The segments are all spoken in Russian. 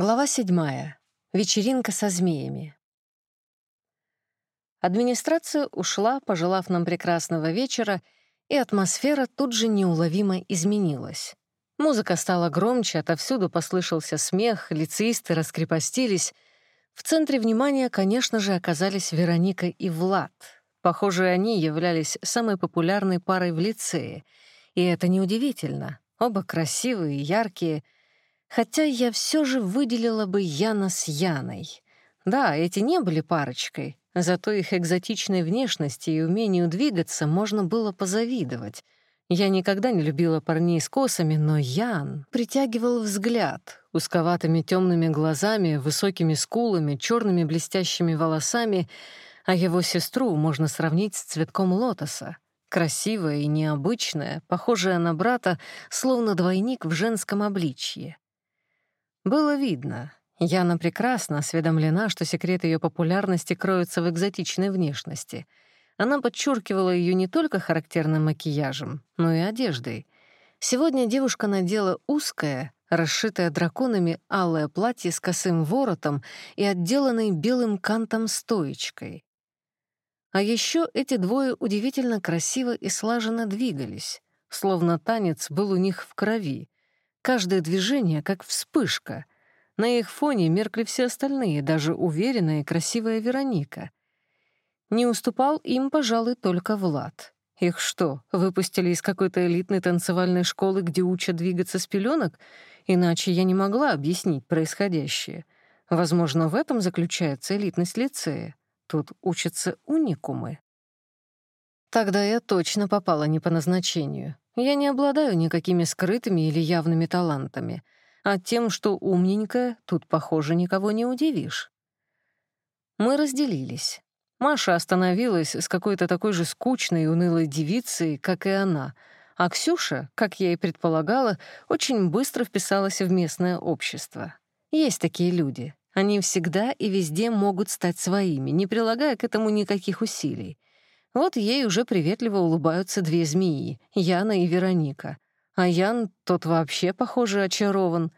Глава седьмая. Вечеринка со змеями. Администрация ушла, пожелав нам прекрасного вечера, и атмосфера тут же неуловимо изменилась. Музыка стала громче, отовсюду послышался смех, лицеисты раскрепостились. В центре внимания, конечно же, оказались Вероника и Влад. Похоже, они являлись самой популярной парой в лицее. И это неудивительно. Оба красивые, яркие — Хотя я все же выделила бы Яна с Яной. Да, эти не были парочкой, зато их экзотичной внешности и умению двигаться можно было позавидовать. Я никогда не любила парней с косами, но Ян притягивал взгляд узковатыми темными глазами, высокими скулами, черными блестящими волосами, а его сестру можно сравнить с цветком лотоса. Красивая и необычная, похожая на брата, словно двойник в женском обличье. Было видно. Яна прекрасно осведомлена, что секрет ее популярности кроется в экзотичной внешности. Она подчеркивала ее не только характерным макияжем, но и одеждой. Сегодня девушка надела узкое, расшитое драконами алое платье с косым воротом и отделанной белым кантом стоечкой. А еще эти двое удивительно красиво и слаженно двигались, словно танец был у них в крови — Каждое движение как вспышка. На их фоне меркли все остальные, даже уверенная и красивая Вероника. Не уступал им, пожалуй, только Влад. Их что, выпустили из какой-то элитной танцевальной школы, где учат двигаться с пеленок? Иначе я не могла объяснить происходящее. Возможно, в этом заключается элитность лицея. Тут учатся уникумы. Тогда я точно попала не по назначению. Я не обладаю никакими скрытыми или явными талантами, а тем, что умненькая, тут, похоже, никого не удивишь. Мы разделились. Маша остановилась с какой-то такой же скучной и унылой девицей, как и она, а Ксюша, как я и предполагала, очень быстро вписалась в местное общество. Есть такие люди. Они всегда и везде могут стать своими, не прилагая к этому никаких усилий. Вот ей уже приветливо улыбаются две змеи — Яна и Вероника. А Ян, тот вообще, похоже, очарован.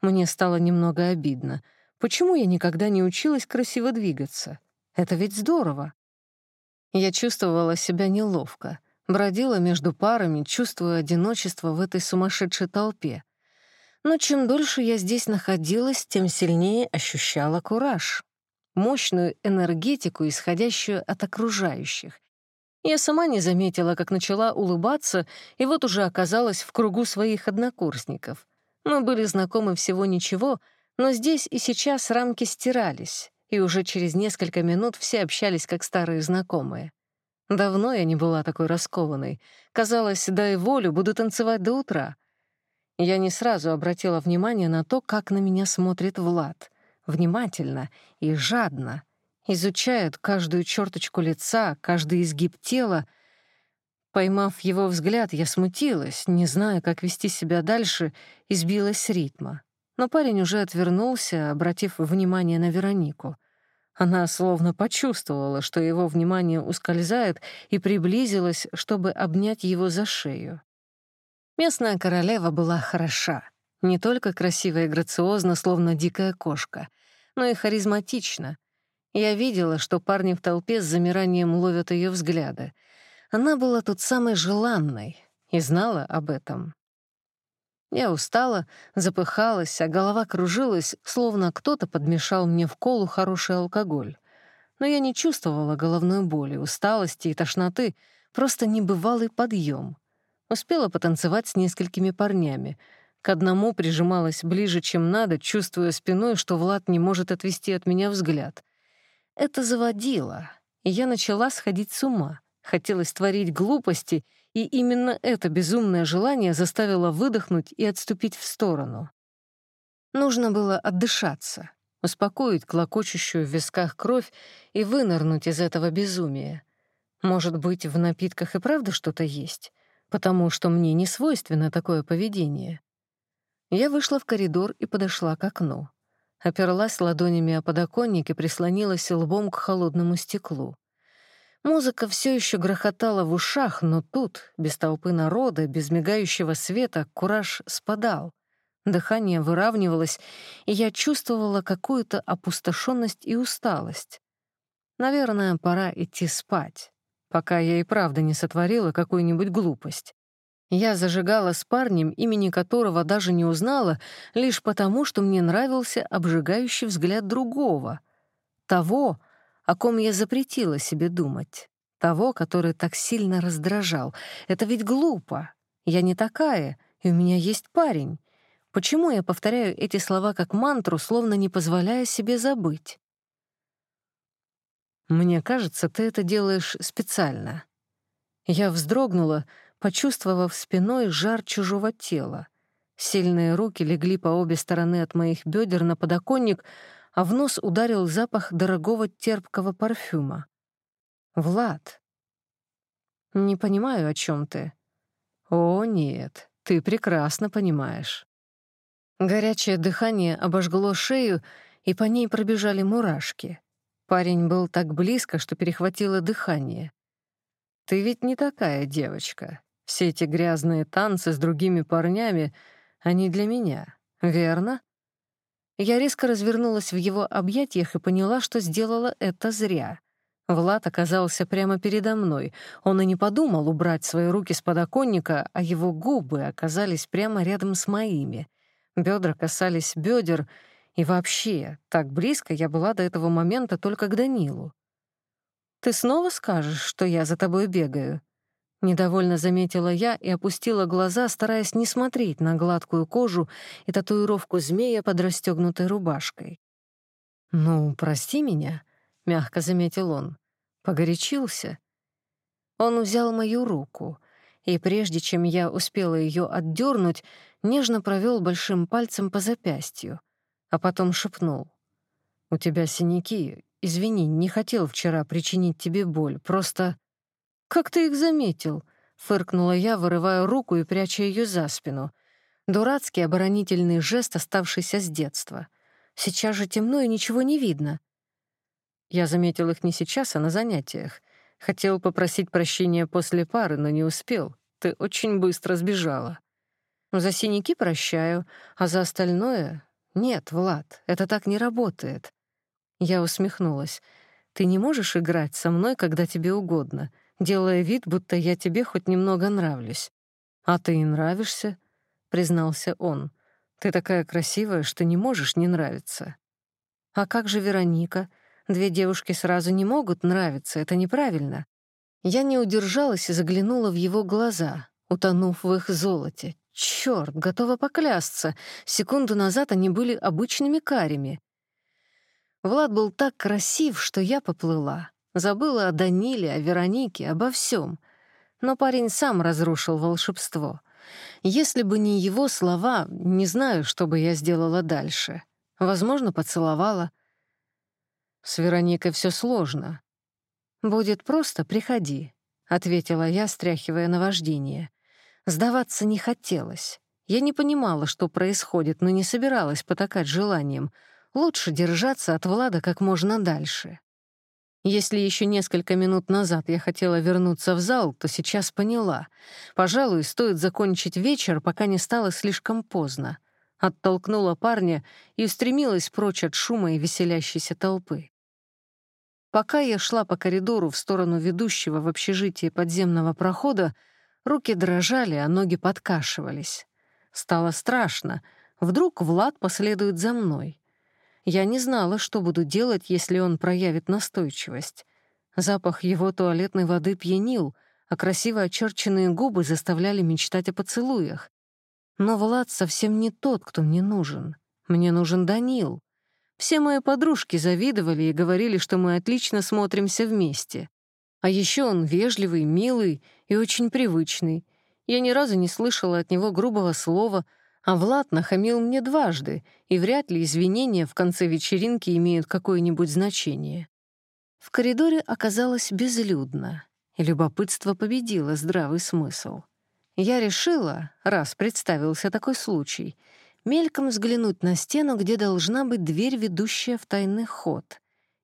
Мне стало немного обидно. Почему я никогда не училась красиво двигаться? Это ведь здорово. Я чувствовала себя неловко. Бродила между парами, чувствуя одиночество в этой сумасшедшей толпе. Но чем дольше я здесь находилась, тем сильнее ощущала кураж. Мощную энергетику, исходящую от окружающих, я сама не заметила, как начала улыбаться, и вот уже оказалась в кругу своих однокурсников. Мы были знакомы всего ничего, но здесь и сейчас рамки стирались, и уже через несколько минут все общались как старые знакомые. Давно я не была такой раскованной. Казалось, дай волю, буду танцевать до утра. Я не сразу обратила внимание на то, как на меня смотрит Влад. Внимательно и жадно — изучает каждую черточку лица, каждый изгиб тела. Поймав его взгляд, я смутилась, не зная, как вести себя дальше, и сбилась с ритма. Но парень уже отвернулся, обратив внимание на Веронику. Она словно почувствовала, что его внимание ускользает, и приблизилась, чтобы обнять его за шею. Местная королева была хороша. Не только красиво и грациозно, словно дикая кошка, но и харизматична — я видела, что парни в толпе с замиранием ловят ее взгляды. Она была тут самой желанной и знала об этом. Я устала, запыхалась, а голова кружилась, словно кто-то подмешал мне в колу хороший алкоголь. Но я не чувствовала головной боли, усталости и тошноты, просто небывалый подъем. Успела потанцевать с несколькими парнями. К одному прижималась ближе, чем надо, чувствуя спиной, что Влад не может отвести от меня взгляд. Это заводило, и я начала сходить с ума. Хотелось творить глупости, и именно это безумное желание заставило выдохнуть и отступить в сторону. Нужно было отдышаться, успокоить клокочущую в висках кровь и вынырнуть из этого безумия. Может быть, в напитках и правда что-то есть, потому что мне не свойственно такое поведение. Я вышла в коридор и подошла к окну оперлась ладонями о подоконник и прислонилась лбом к холодному стеклу. Музыка все еще грохотала в ушах, но тут, без толпы народа, без мигающего света, кураж спадал. дыхание выравнивалось, и я чувствовала какую-то опустошенность и усталость. Наверное, пора идти спать, пока я и правда не сотворила какую-нибудь глупость. Я зажигала с парнем, имени которого даже не узнала, лишь потому, что мне нравился обжигающий взгляд другого, того, о ком я запретила себе думать, того, который так сильно раздражал. Это ведь глупо. Я не такая, и у меня есть парень. Почему я повторяю эти слова как мантру, словно не позволяя себе забыть? Мне кажется, ты это делаешь специально. Я вздрогнула, почувствовав спиной жар чужого тела. Сильные руки легли по обе стороны от моих бедер на подоконник, а в нос ударил запах дорогого терпкого парфюма. «Влад!» «Не понимаю, о чем ты». «О, нет, ты прекрасно понимаешь». Горячее дыхание обожгло шею, и по ней пробежали мурашки. Парень был так близко, что перехватило дыхание. «Ты ведь не такая девочка. Все эти грязные танцы с другими парнями, они для меня, верно? Я резко развернулась в его объятиях и поняла, что сделала это зря. Влад оказался прямо передо мной. Он и не подумал убрать свои руки с подоконника, а его губы оказались прямо рядом с моими. Бедра касались бедер, и вообще, так близко я была до этого момента только к Данилу. «Ты снова скажешь, что я за тобой бегаю?» Недовольно заметила я и опустила глаза, стараясь не смотреть на гладкую кожу и татуировку змея под расстегнутой рубашкой. «Ну, прости меня», — мягко заметил он. Погорячился. Он взял мою руку, и прежде чем я успела ее отдернуть, нежно провел большим пальцем по запястью, а потом шепнул. «У тебя синяки. Извини, не хотел вчера причинить тебе боль, просто...» «Как ты их заметил?» — фыркнула я, вырывая руку и пряча ее за спину. Дурацкий оборонительный жест, оставшийся с детства. Сейчас же темно и ничего не видно. Я заметил их не сейчас, а на занятиях. Хотел попросить прощения после пары, но не успел. Ты очень быстро сбежала. За синяки прощаю, а за остальное... Нет, Влад, это так не работает. Я усмехнулась. Ты не можешь играть со мной, когда тебе угодно делая вид, будто я тебе хоть немного нравлюсь. «А ты и нравишься», — признался он. «Ты такая красивая, что не можешь не нравиться». «А как же Вероника? Две девушки сразу не могут нравиться, это неправильно». Я не удержалась и заглянула в его глаза, утонув в их золоте. Чёрт, готова поклясться. Секунду назад они были обычными карими. Влад был так красив, что я поплыла. Забыла о Даниле, о Веронике, обо всем. Но парень сам разрушил волшебство. Если бы не его слова, не знаю, что бы я сделала дальше. Возможно, поцеловала. С Вероникой все сложно. «Будет просто, приходи», — ответила я, стряхивая наваждение. Сдаваться не хотелось. Я не понимала, что происходит, но не собиралась потакать желанием. Лучше держаться от Влада как можно дальше. Если еще несколько минут назад я хотела вернуться в зал, то сейчас поняла. Пожалуй, стоит закончить вечер, пока не стало слишком поздно. Оттолкнула парня и устремилась прочь от шума и веселящейся толпы. Пока я шла по коридору в сторону ведущего в общежитие подземного прохода, руки дрожали, а ноги подкашивались. Стало страшно. Вдруг Влад последует за мной. Я не знала, что буду делать, если он проявит настойчивость. Запах его туалетной воды пьянил, а красиво очерченные губы заставляли мечтать о поцелуях. Но Влад совсем не тот, кто мне нужен. Мне нужен Данил. Все мои подружки завидовали и говорили, что мы отлично смотримся вместе. А еще он вежливый, милый и очень привычный. Я ни разу не слышала от него грубого слова — а Влад нахамил мне дважды, и вряд ли извинения в конце вечеринки имеют какое-нибудь значение. В коридоре оказалось безлюдно, и любопытство победило здравый смысл. Я решила, раз представился такой случай, мельком взглянуть на стену, где должна быть дверь, ведущая в тайный ход.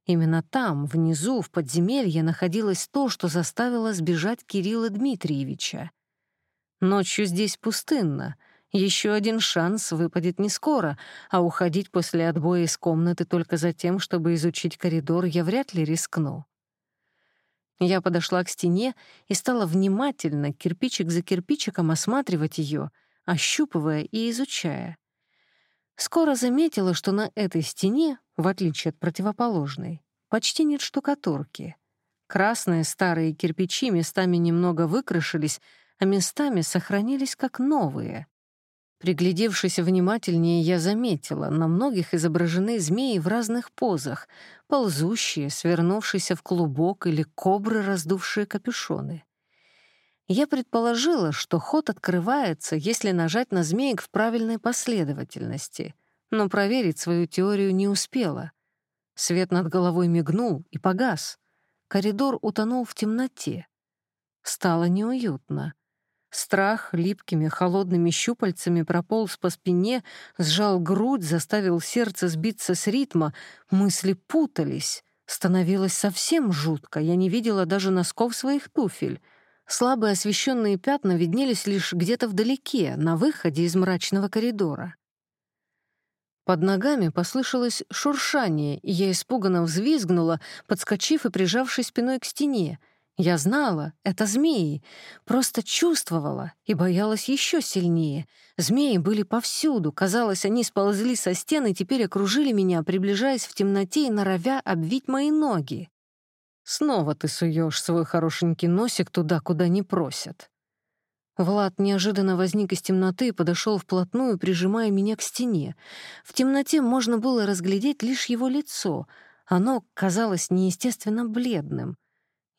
Именно там, внизу, в подземелье, находилось то, что заставило сбежать Кирилла Дмитриевича. Ночью здесь пустынно — Еще один шанс выпадет не скоро, а уходить после отбоя из комнаты только за тем, чтобы изучить коридор, я вряд ли рискну. Я подошла к стене и стала внимательно, кирпичик за кирпичиком, осматривать ее, ощупывая и изучая. Скоро заметила, что на этой стене, в отличие от противоположной, почти нет штукатурки. Красные старые кирпичи местами немного выкрашились, а местами сохранились как новые. Приглядевшись внимательнее, я заметила, на многих изображены змеи в разных позах, ползущие, свернувшиеся в клубок или кобры, раздувшие капюшоны. Я предположила, что ход открывается, если нажать на змеек в правильной последовательности, но проверить свою теорию не успела. Свет над головой мигнул и погас. Коридор утонул в темноте. Стало неуютно. Страх липкими холодными щупальцами прополз по спине, сжал грудь, заставил сердце сбиться с ритма, мысли путались. Становилось совсем жутко, я не видела даже носков своих туфель. Слабые освещенные пятна виднелись лишь где-то вдалеке, на выходе из мрачного коридора. Под ногами послышалось шуршание, и я испуганно взвизгнула, подскочив и прижавшись спиной к стене — я знала, это змеи, просто чувствовала и боялась еще сильнее. Змеи были повсюду, казалось, они сползли со стены и теперь окружили меня, приближаясь в темноте и норовя обвить мои ноги. Снова ты суешь свой хорошенький носик туда, куда не просят. Влад неожиданно возник из темноты и подошел вплотную, прижимая меня к стене. В темноте можно было разглядеть лишь его лицо. Оно казалось неестественно бледным —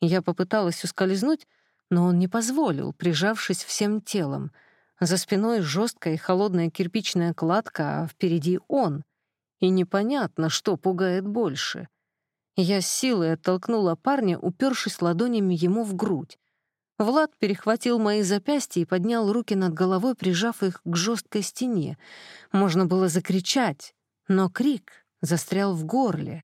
я попыталась ускользнуть, но он не позволил, прижавшись всем телом. За спиной жесткая и холодная кирпичная кладка, а впереди он. И непонятно, что пугает больше. Я с силой оттолкнула парня, упершись ладонями ему в грудь. Влад перехватил мои запястья и поднял руки над головой, прижав их к жесткой стене. Можно было закричать, но крик застрял в горле.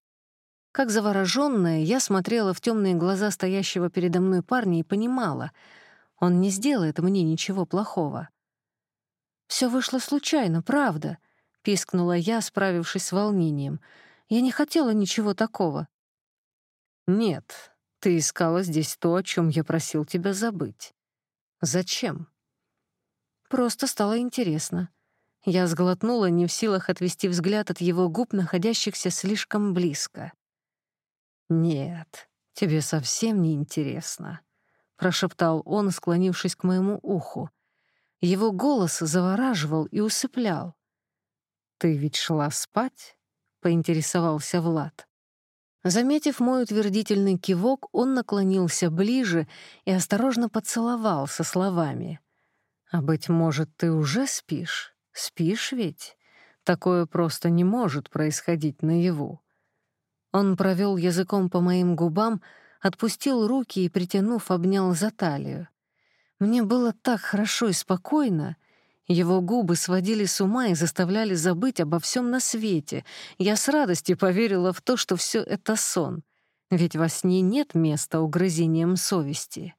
Как заворожённая, я смотрела в темные глаза стоящего передо мной парня и понимала, он не сделает мне ничего плохого. Все вышло случайно, правда», — пискнула я, справившись с волнением. «Я не хотела ничего такого». «Нет, ты искала здесь то, о чем я просил тебя забыть. Зачем?» «Просто стало интересно». Я сглотнула, не в силах отвести взгляд от его губ, находящихся слишком близко. «Нет, тебе совсем не интересно», — прошептал он, склонившись к моему уху. Его голос завораживал и усыплял. «Ты ведь шла спать?» — поинтересовался Влад. Заметив мой утвердительный кивок, он наклонился ближе и осторожно поцеловал со словами. «А, быть может, ты уже спишь? Спишь ведь? Такое просто не может происходить наяву. Он провел языком по моим губам, отпустил руки и, притянув, обнял за талию. Мне было так хорошо и спокойно. Его губы сводили с ума и заставляли забыть обо всем на свете. Я с радостью поверила в то, что все это сон. Ведь во сне нет места угрызениям совести.